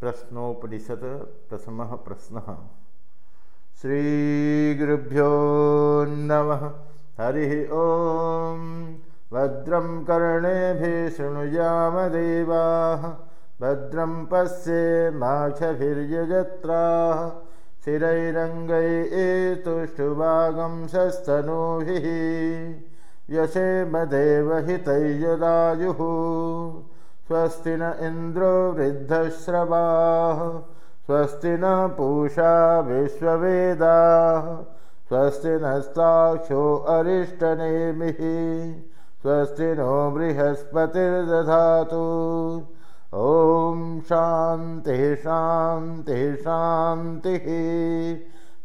प्रश्नोपनिषत् प्रथमः प्रश्नः। श्रीगुरुभ्यो नमः। हरिः ॐ भद्रं कर्णेभिः शृणुयामदेवाः भद्रं पश्ये माक्षभिर्यजत्राः शिरैरङ्गै एतुष्टुभागं सस्तनूभिः यशेमदेवहितैजदायुः स्वस्ति न इन्द्रो वृद्धश्रवाः स्वस्ति न पूषा विश्ववेदाः स्वस्ति नस्ताक्षो अरिष्टनेमिः स्वस्ति नो बृहस्पतिर्दधातु। ॐ शान्तिः शान्तिः शान्तिः।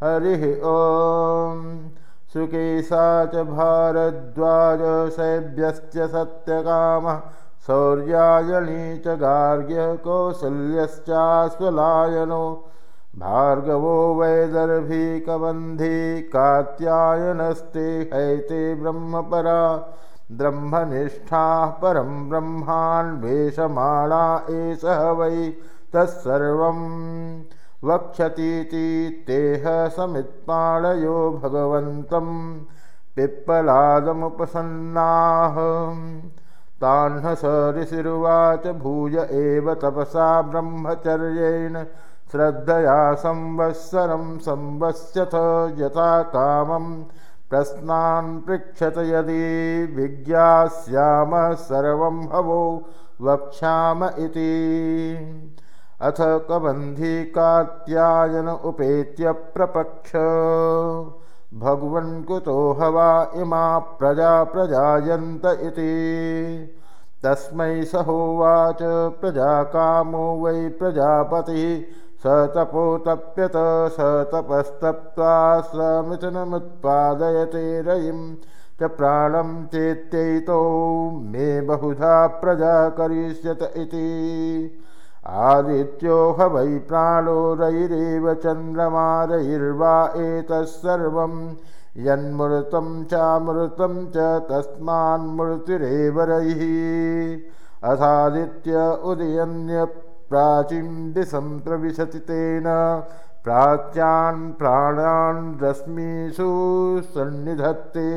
हरिः ॐ। सुकेशा च भारद्वाजशैभ्यश्च सत्यकामः शौर्यायणी च गार्ग्य कौसल्यश्चाश्वलायनो भार्गवो वैदर्भिकबन्धी कात्यायनस्ते हैते ब्रह्मपरा। ब्रह्मनिष्ठाः परं ब्रह्माण्वेषमाणा एषः वै। तत्सर्वं वक्षतीति तेह समित्पाणयो भगवन्तं। पिप्पलादमुपसन्नाः ऋषिरुवाच भूय एव तपसा ब्रह्मचर्येण श्रद्धया संवत्सरं संवस्यथ यथा कामं। प्रश्नान् पृच्छत यदि विज्ञास्यामः सर्वं हवो वक्ष्याम इति। अथ कबन्धी कात्यायन उपेत्य प्रपक्ष भगवन् कुतो हवा इमा प्रजा प्रजायन्त इति। तस्मै सहोवाच प्रजाकामो वै प्रजापतिः। स तपोतप्यत स तपस्तप्त्वा समिथुनमुत्पादयते रयिं। च प्राणं चेत्ययितो मे बहुधा प्रजा करिष्यत इति आदित्यो ह वै प्राणो रैरेव चन्द्रमारैर्वा एतत्सर्वं यन्मृतं चामृतं च तस्मान्मृतिरेव रैः अथादित्य उदयन्यप्राचीं दिशं प्रविशति तेन प्राच्यान् प्राणान् रश्मिषु सन्निधत्ते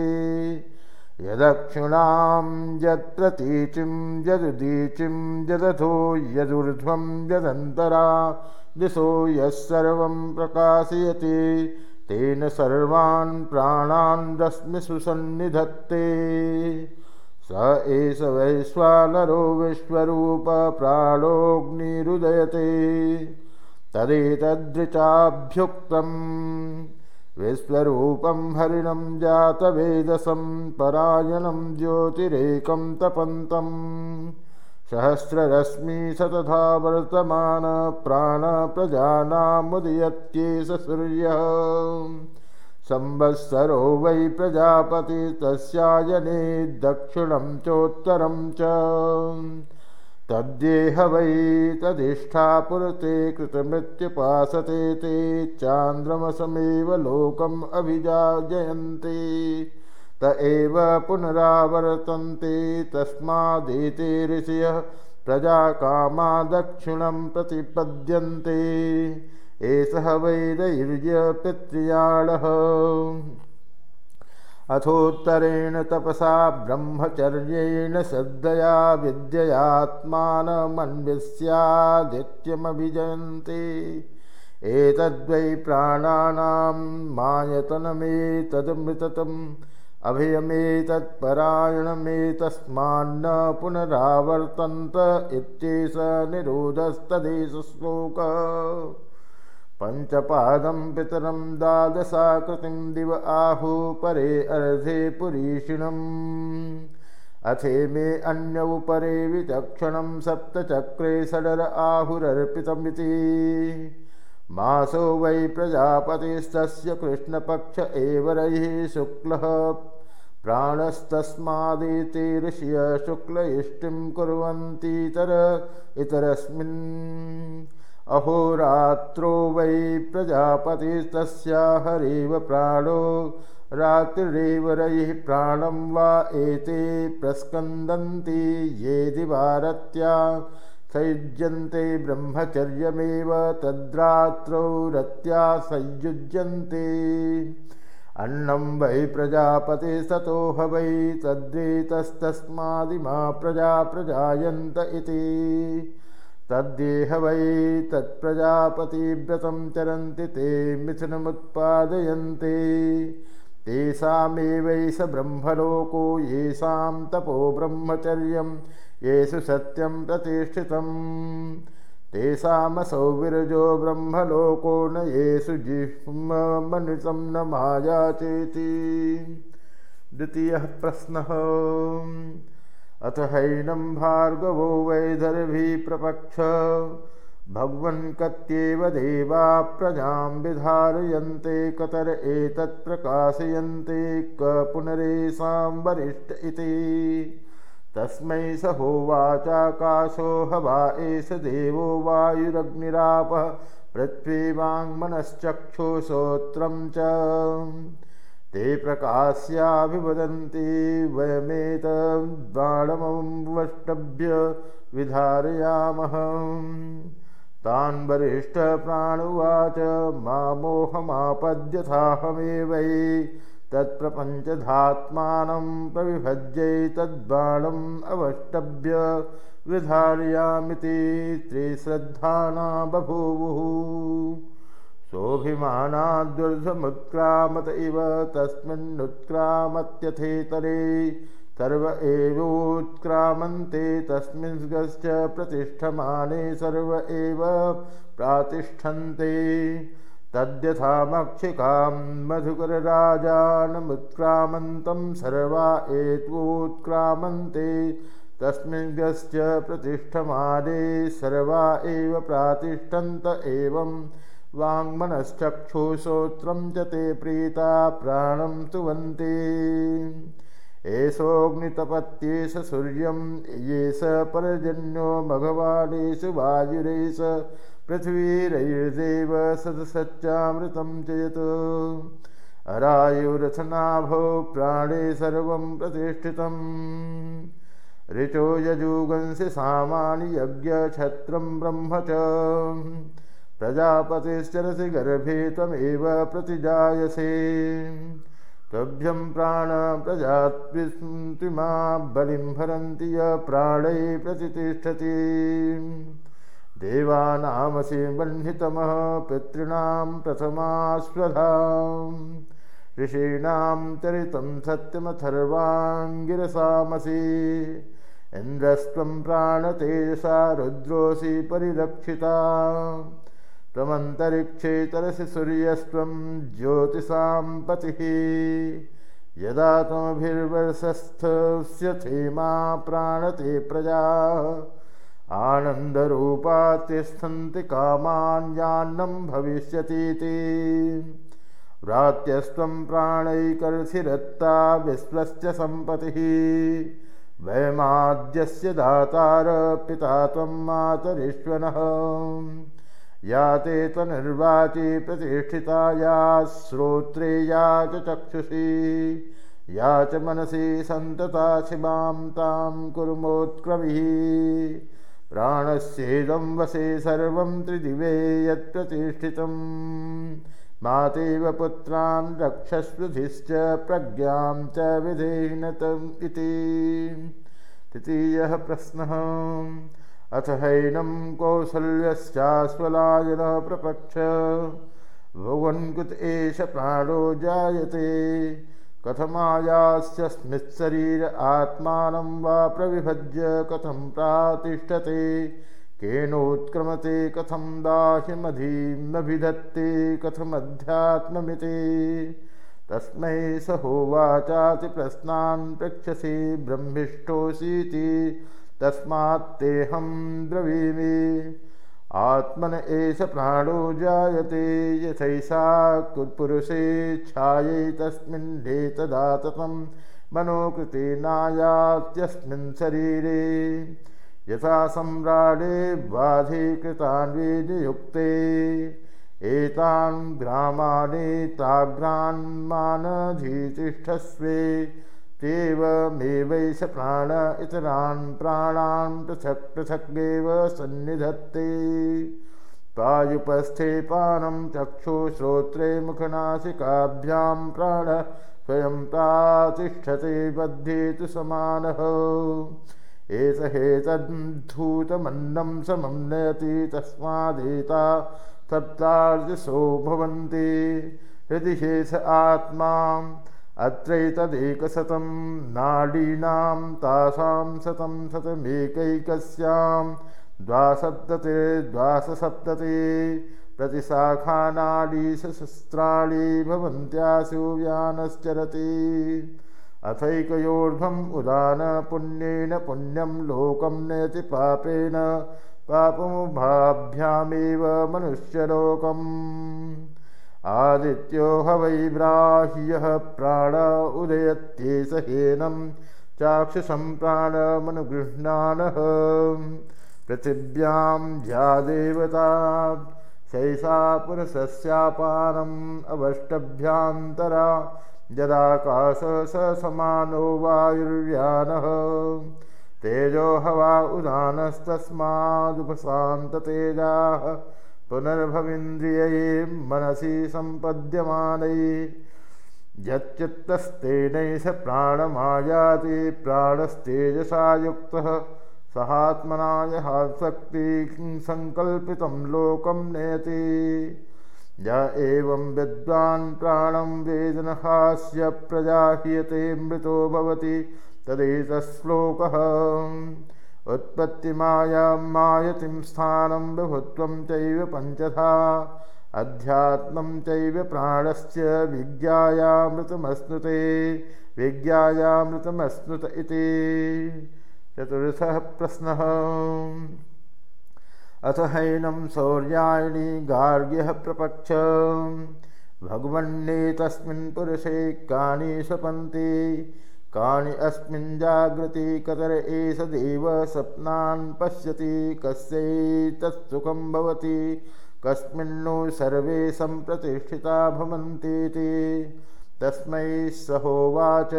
यदक्षिणां यत्प्रतीचिं यदुदीचिं यदथो यदूर्ध्वं यदन्तरा दिशो यः सर्वं प्रकाशयति तेन सर्वान् प्राणान् रश्मिषु सन्निधत्ते स एष वैश्वानरो विश्वरूपप्राणोऽग्निरुदयते तदेतदृचाभ्युक्तम् विश्वरूपं हरिणं जातवेदसं परायणं ज्योतिरेकं तपन्तं। सहस्ररश्मि सतथा वर्तमानप्राणप्रजानामुदयत्येष सूर्यः। संवत्सरो वै प्रजापति तस्यायने दक्षिणं चोत्तरं च तद्येह वै तदिष्ठा पुरते कृतमृत्युपासते ते चान्द्रमसमेव लोकम् अभिजायन्ते। त एव पुनरावर्तन्ते तस्मादेते ऋषयः प्रजाकामा दक्षिणं प्रतिपद्यन्ते। एषः वैरैर्यपितृयाणः अथोत्तरेण तपसा ब्रह्मचर्येण श्रद्धया विद्ययात्मानमन्विष्यादित्यमभिजयन्ते। एतद्वै प्राणानां मायतनमेतदमृततम् अभयमेतत्परायणमेतस्मान्न पुनरावर्तन्त इत्येष निरोधस्तदेशश्लोक पञ्चपादं पितरं द्वादशाकृतिं दिव आहु परे अर्धे पुरीषिणम्। अथे मे अन्यौपरे विचक्षणं सप्तचक्रे षडर आहुरर्पितमिति मासो वै प्रजापतिस्तस्य कृष्णपक्ष एव रैः शुक्लः। प्राणस्तस्मादेते ऋषिय शुक्ल इष्टिं कुर्वन्तीतर इतरस्मिन् अहोरात्रो वै प्रजापतिस्तस्या हरेव प्राणो रात्रिरेव रैः प्राणं वा एते प्रस्कन्दन्ति ये दिवारत्या। संयुज्यन्ते ब्रह्मचर्यमेव तद्रात्रौ रत्या संयुज्यन्ते। अन्नं वै प्रजापति सतो ह वै तद्वेतस्तस्मादिमा प्रजा प्रजायन्त इति तद्देह वै तत्प्रजापतिव्रतं चरन्ति ते मिथुनमुत्पादयन्ते। तेषामेवैष ब्रह्मलोको येषां तपो ब्रह्मचर्यं येषु सत्यं प्रतिष्ठितम्। तेषामसौ विरजो ब्रह्मलोको न येषु जिह्ममनितं न माया चेति। द्वितीयः प्रश्नः अथ हैनं भार्गवो वैदर्भिप्रपक्ष भगवन् कत्येव देवा प्रजां विधारयन्ते कतर एतत् प्रकाशयन्ते क पुनरेषां वरिष्ठ इति। तस्मै स होवाचाकाशो हवा एष देवो वायुरग्निरापः पृथ्वीवाङ्मनश्चक्षुश्रोत्रं च ते प्रकाश्याभिवदन्ति वयमेतद्बाणमवष्टभ्य विधारयामः। तान् वरिष्ठप्राणुवाच मा मोहमापद्यथाहमेवै तत्प्रपञ्चधात्मानं प्रविभज्यैतद्बाणम् अवष्टभ्य विधारयामिति त्रिश्रद्धाना बभूवुः सोऽभिमानाद्युर्धमुत्क्रामत इव तस्मिन्नुत्क्रामत्यथेतरे। सर्व एवोत्क्रामन्ते तस्मिंश्च प्रतिष्ठमाने सर्व एव प्रातिष्ठन्ते। तद्यथामक्षिकां मधुकरराजानमुत्क्रामन्तं सर्वा एत्वोत्क्रामन्ते तस्मिंश्च प्रतिष्ठमाने सर्वा एव प्रातिष्ठन्त एवं वाङ्मनश्चक्षुश्रोत्रं च ते प्रीता प्राणं स्तुवन्ति एषोऽग्नितपत्येष सूर्यं ये स पर्जन्यो मघवानेषु वायुरेष पृथ्वीरैर्देव सदसच्चामृतं च यत् अरायुरथनाभौ प्राणे सर्वं प्रतिष्ठितम्। ऋचो यजुगंसि सामानि यज्ञक्षत्रं ब्रह्म च प्रजापतिश्चरसि गर्भे त्वमेव प्रतिजायसे। तुभ्यं प्राणप्रजात्विस्मृतिमा बलिं भरन्ति य प्राणै प्रतिष्ठति देवानामसि बह्नितमः पितॄणां प्रथमास्वधाम् ऋषीणां चरितं सत्यमथर्वाङ्गिरसामसि। इन्द्रस्त्वं प्राणतेजसा रुद्रोऽसि परिरक्षिता त्वमन्तरिक्षे तरसि सूर्यस्त्वं ज्योतिषां पतिः। यदा त्वमभिर्वर्षस्थस्य थेमा प्राणते प्रजा आनन्दरूपा तिष्ठन्ति कामान्यान्नं भविष्यतीति। व्रात्यस्त्वं प्राणैकर्षिरत्ता विश्वस्य सम्पतिः। वयमाद्यस्य दातार पिता त्वं मातरीश्वनः या ते त्वनिर्वाचि प्रतिष्ठिता या श्रोत्रे या च चक्षुषी। या च मनसि सन्तता शिवां तां कुर्मोत्क्रमिः। प्राणस्येदं वसे सर्वं त्रिदिवे यत्प्रतिष्ठितं। मातेव पुत्रान् रक्षस्वधिश्च प्रज्ञां च विधेनतम् इति। तृतीयः प्रश्नः अथ हैनं कौसल्यश्चास्वलायनः प्रपक्ष भुवन्कुत एष प्राणो जायते। कथमायास्यस्मित्शरीर आत्मानं वा प्रविभज्य कथं प्रातिष्ठते। केनोत्क्रमते कथं दाह्यमधीमभिधत्ते कथमध्यात्ममिति। तस्मै स होवाचाति प्रश्नान् पृक्षसि ब्रह्मिष्ठोऽसीति तस्मात्तेऽहं ब्रवीमि। आत्मन एष प्राणो जायते यथैषा कुत्पुरुषेच्छायै तस्मिन्नेतदाततं मनोकृतेनायात्यस्मिन् शरीरे। यथा सम्राडे बाधीकृतान्वे नियुक्ते एतान् ग्रामाणि ताग्रान्मानधितिष्ठस्वे तेवमेवैष प्राण इतरान् प्राणान् पृथक् पृथक्ेव सन्निधत्ते। पायुपस्थे पानं चक्षुश्रोत्रे मुखनासिकाभ्यां प्राण स्वयं प्रातिष्ठते बध्ये तु समानः। एष हेतद्धूतमन्नं समं नयति तस्मादेता सप्तार्जसो भवन्ति। हृदि शेष आत्मा अत्रैतदेकशतं नाडीनां तासां शतं शतमेकैकस्यां द्वासप्तते द्वाससप्तति प्रतिशाखानाडीशस्त्राणि भवन्त्यासु व्यानश्चरति। अथैकयोर्ध्वम् उदान पुण्येन पुण्यं लोकं नयति पापेन पापमुभाभ्यामेव मनुष्यलोकम् आदित्यो ह वैब्राह्यः प्राण उदयत्येष हेनं चाक्षुषं प्राणमनुगृह्णानः। पृथिव्यां ज्यादेवता शैषा पुरुषस्यापानम् अवष्टभ्यान्तरा यदाकाश स समानो वायुर्व्यानः। तेजो हवा उदानस्तस्मादुपशान्ततेजाः पुनर्भविन्द्रियै मनसि सम्पद्यमानै यच्चित्तस्तेनैष प्राणमायाति प्राणस्तेजसा युक्तः सहात्मना यः शक्तिं सङ्कल्पितं लोकं नयति य एवं विद्वान् प्राणं वेदनहास्य प्रजाह्यते मृतो भवति तदेतश्लोकः उत्पत्तिमायां मायतिं स्थानं विभुत्वं चैव पञ्चधा अध्यात्मं चैव प्राणस्य विज्ञायामृतमश्नुते विज्ञायामृतमश्नुत इति। चतुर्थः प्रश्नः। अथ हैनं सौर्यायणी गार्ग्यः प्रपक्ष। भगवन्नेतस्मिन् पुरुषे कानि स्वपन्ति कानि अस्मिन् जागृति कतर एष देव स्वप्नान् पश्यति कस्यैतत्सुखं भवति कस्मिन्नु सर्वे सम्प्रतिष्ठिता भवन्तीति। तस्मै सहोवाच।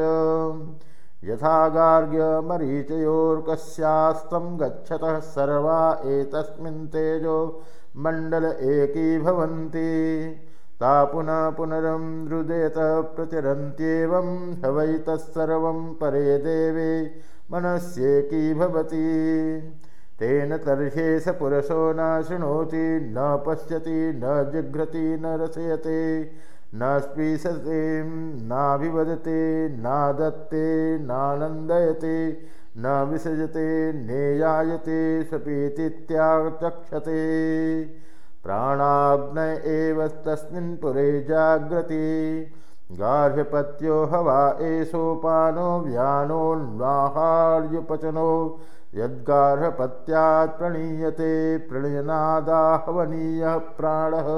यथा गार्ग्यमरीचयोर्कस्यास्तं गच्छतः सर्वा एतस्मिन् तेजो मण्डल एकीभवन्ति ता पुनः पुनरं रुदेत प्रचरन्त्येवं हवैतः परे देवे मनस्येकी भवति? तेन तर्ह्ये स पुरुषो न शृणोति न पश्यति न जिघ्रति न रसयते न स्पीशते नाभिवदते नादत्ते नानन्दयते न विसृजते नेयायते स्वपीतीत्याचक्षते प्राणाग्न एव तस्मिन् पुरे जाग्रति। गार्ह्यपत्यो हवा एषोपानो व्यानोन्वाहार्युपचनो यद्गार्हपत्यात् प्रणीयते प्रणयनादाहवनीयः प्राणः।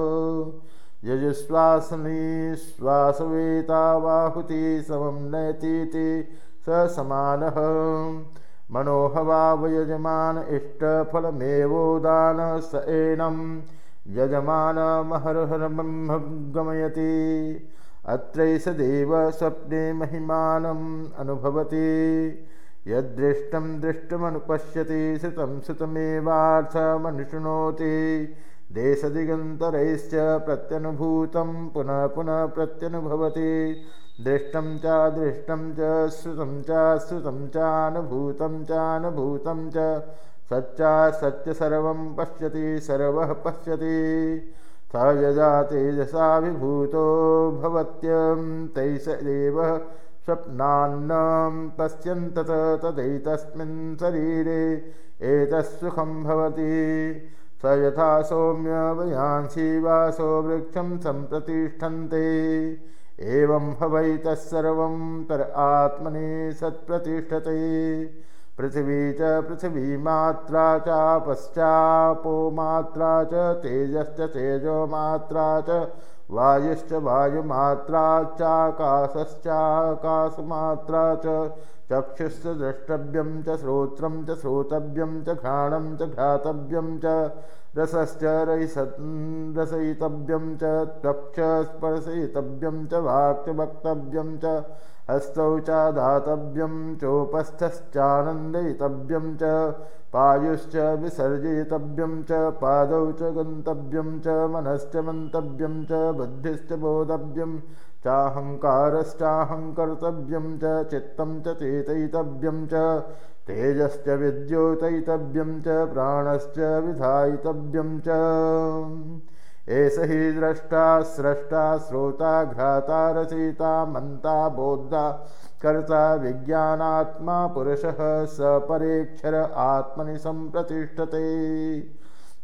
यजुश्वासनीश्वासवेतावाहुति समं नयतीति स समानः मनोहवावयजमान इष्टफलमेवोदान स एनम् यजमानमहर्हरब्रह्म गमयति अत्रैष देव स्वप्ने महिमानम् अनुभवति। यदृष्टं दृष्टमनुपश्यति श्रुतं श्रुतमेवार्थमनुशृणोति देशदिगन्तरैश्च प्रत्यनुभूतं पुनः पुनः प्रत्यनुभवति। दृष्टं च दृष्टं च श्रुतं च श्रुतं चानुभूतं चानुभूतं च सच्चा सत्य सर्वं पश्यति सर्वः पश्यति। स यजा तेजसाभिभूतो भवत्यं तैष एव स्वप्नान्नं पश्यन्तत तदैतस्मिन् शरीरे एतत्सुखं भवति। स यथा सौम्यवयांसि वासो वृक्षं सम्प्रतिष्ठन्ते। एवं हवैतः पर आत्मनि सत्प्रतिष्ठते पृथिवी च पृथिवीमात्रा चापश्चापो मात्रा च तेजश्च तेजोमात्रा च वायुश्च वायुमात्राश्चाकाशश्चाकाशमात्रा च चक्षुश्च द्रष्टव्यं च श्रोत्रं च श्रोतव्यं च घ्राणं च घ्रातव्यं च रसश्च रयिस रसयितव्यं च त्वक्ष स्पर्शयितव्यं च वाक् वक्तव्यं च हस्तौ च दातव्यं चोपस्थश्चानन्दयितव्यं च पायुश्च विसर्जयितव्यं च पादौ च गन्तव्यं च मनश्च मन्तव्यं च बुद्धिश्च बोधव्यं चाहङ्कारश्चाहङ्कर्तव्यं च चित्तं च चेतयितव्यं च तेजश्च विद्योतयितव्यं च प्राणश्च विधायितव्यं च एष हि द्रष्टा स्रष्टा श्रोता घ्राता रचयिता मन्ता बोद्धा कर्ता विज्ञानात्मा पुरुषः स परेक्षर आत्मनि सम्प्रतिष्ठते।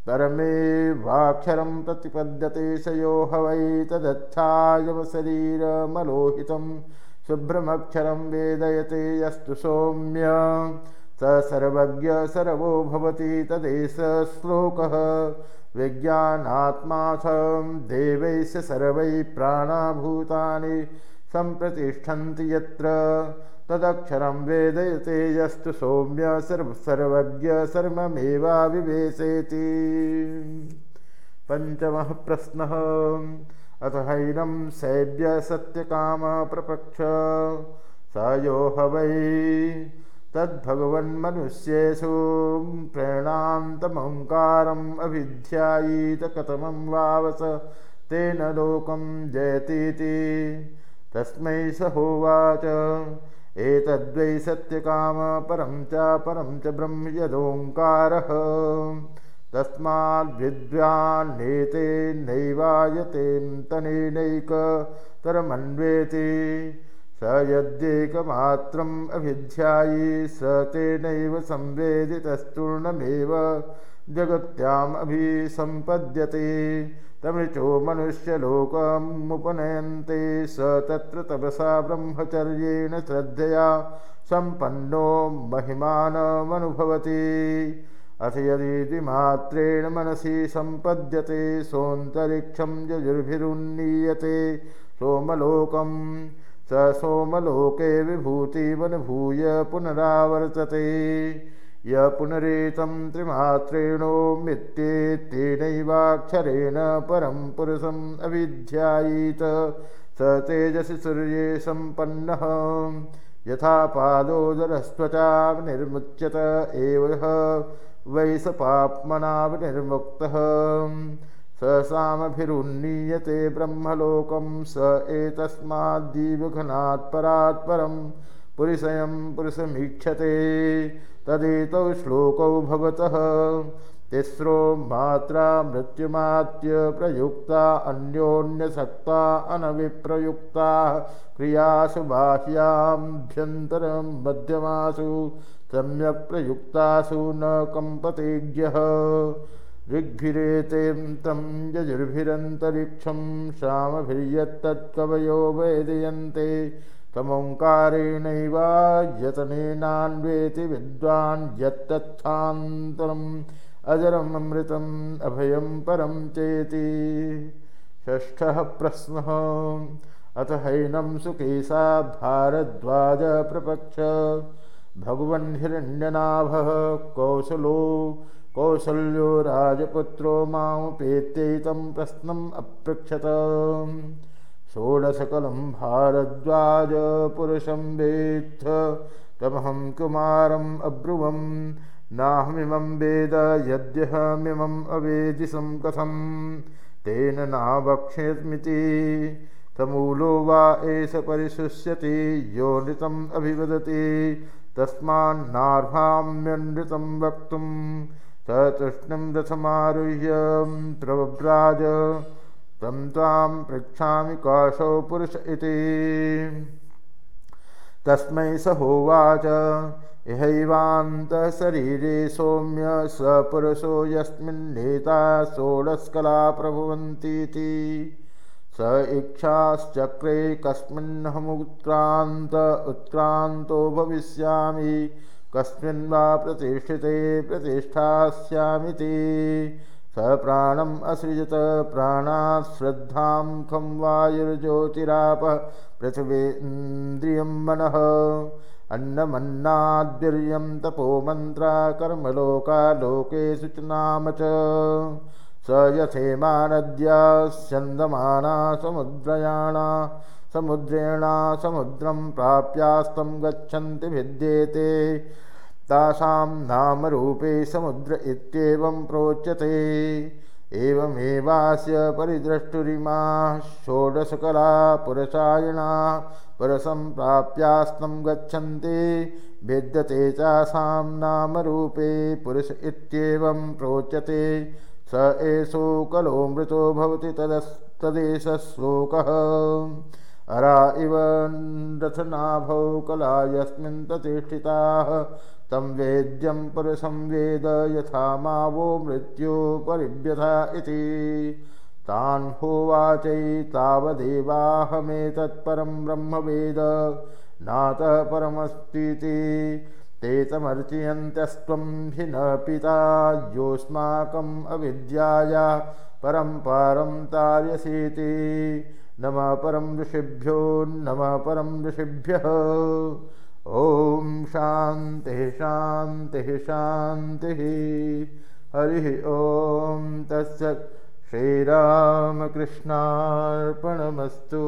परमेवाक्षरं प्रतिपद्यते स यो ह वै तदच्छायवशरीरमलोहितं शुभ्रमक्षरं वेदयते यस्तु सौम्य। स सर्वज्ञ सर्वो भवति तदेश श्लोकः विज्ञानात्माथं देवैश्च सर्वैः प्राणाभूतानि सम्प्रतिष्ठन्ति यत्र। तदक्षरं वेदयते यस्तु सौम्य सर्व सर्वज्ञ सर्वमेवाविवेशेति। पञ्चमः प्रश्नः। अथ हैनं सैव्य सत्यकामप्रपक्ष। स यो ह वै तद्भगवन्मनुष्येषु प्रेणान्तमङ्कारम् अभिध्यायीत कथमं वावस तेन लोकं जयतीति। तस्मै स होवाच एतद्वै सत्यकाम परं च परं च ब्रह्म यदोङ्कारः तस्माद्विद्वान्नेते तनेनैकतरमन्वेति स यद्येकमात्रम् अभिध्यायी स तेनैव संवेदितस्तूर्णमेव जगत्यामभिसम्पद्यते तमृचो मनुष्यलोकमुपनयन्ते स तत्र तपसा ब्रह्मचर्येण श्रद्धया सम्पन्नो महिमानमनुभवति। अथ यदि मात्रेण मनसि सम्पद्यते सोऽन्तरिक्षं यजुर्भिरुन्नीयते। सोमलोकम् स सोमलोके विभूतिमनुभूय पुनरावर्तते। य पुनरेतं त्रिमात्रेणोमित्येतेनैवाक्षरेण परं पुरुषम् अभिध्यायीत स तेजसि सूर्ये सम्पन्नः। यथा पादोदरस्त्वचाविनिर्मुच्यत एव वै स पाप्मनाविनिर्मुक्तः स सामभिरुन्नीयते ब्रह्मलोकं स एतस्माद्दीवघनात् परात् परं पुरुषयं पुरुषमीक्षते तदेतौ श्लोकौ भवतः तिस्रो मात्रा मृत्युमात्य प्रयुक्ता अन्योन्यसक्ता अनविप्रयुक्ता क्रियासु बाह्याभ्यन्तरं मध्यमासु सम्यक् प्रयुक्तासु न कम्पतेज्ञः ऋग्भिरेतें तं यजुर्भिरन्तरिक्षं श्यामभिर्यत्तत्कवयो वेदयन्ते तमोङ्कारेणैवा यतनेनान्वेति विद्वान् यत्तत्थान्तरम् अजरम् अमृतम् अभयं परं चेति। षष्ठः प्रश्नः। अथ हैनं सुकेशा भारद्वाजप्रपक्ष भगवन् हिरण्यनाभः कौशलो कौसल्यो राजपुत्रो मामुपेत्यैतं प्रश्नम् अपृच्छत षोडशकलं भारद्वाजपुरुषं वेत्थ तमहं कुमारम् अब्रुवं नाहमिमं वेद यद्यहमिमम् अवेदिशं कथं तेन नावक्ष्यस्मिति तमूलो वा एष परिशुष्यति यो नृतम् अभिवदति तस्मान्नार्भाम्यनृतं वक्तुम् ततुष्णं रथमारुह्य प्रव्राज तं त्वां पृच्छामि काशौ पुरुष इति। तस्मै स होवाच इहैवान्तशरीरे सौम्य स पुरुषो यस्मिन्नेता षोडस्कला प्रभवन्तीति। स इच्छाश्चक्रे कस्मिन्नहमुत्क्रान्त उत्क्रान्तो भविष्यामि कस्मिन् वा प्रतिष्ठिते प्रतिष्ठास्यामिति स प्राणम् असृजत प्राणात् श्रद्धां खं वायुर्ज्योतिरापः पृथिवीन्द्रियं मनः। अन्नमन्नाद्वीर्यं तपो मन्त्रा कर्मलोकालोकेषु च नाम च स यथेमा स्यन्दमाना समुद्रयाणा समुद्रेणा समुद्रं प्राप्यास्तं गच्छन्ति भिद्येते। तासां नामरूपे समुद्र इत्येवं प्रोच्यते। एवमेवास्य परिद्रष्टुरिमा षोडशकला पुरसायणा परसम्प्राप्यास्तं गच्छन्ति भिद्यते चासां नामरूपे पुरुष इत्येवं प्रोच्यते स एषो कलो मृतो भवति तदस्तदेशश्लोकः अरा इव रथनाभौ कला यस्मिन् प्रतिष्ठिताः। तं वेद्यं पुरुषं वेद यथा मावो मृत्यो परिव्यथा इति। तान् होवाचै तावदेवाहमेतत्परं ब्रह्मवेद। नातः परमस्तीति ते तमर्चयन्त्यस्त्वं हि न पिता योऽस्माकम् अविद्याया परं पारं तार्यसीति। नमः परं ऋषिभ्यो नमः परं ऋषिभ्यः। ॐ शान्तिः शान्तिः शान्तिः। हरिः ॐ तस्य श्रीरामकृष्णार्पणमस्तु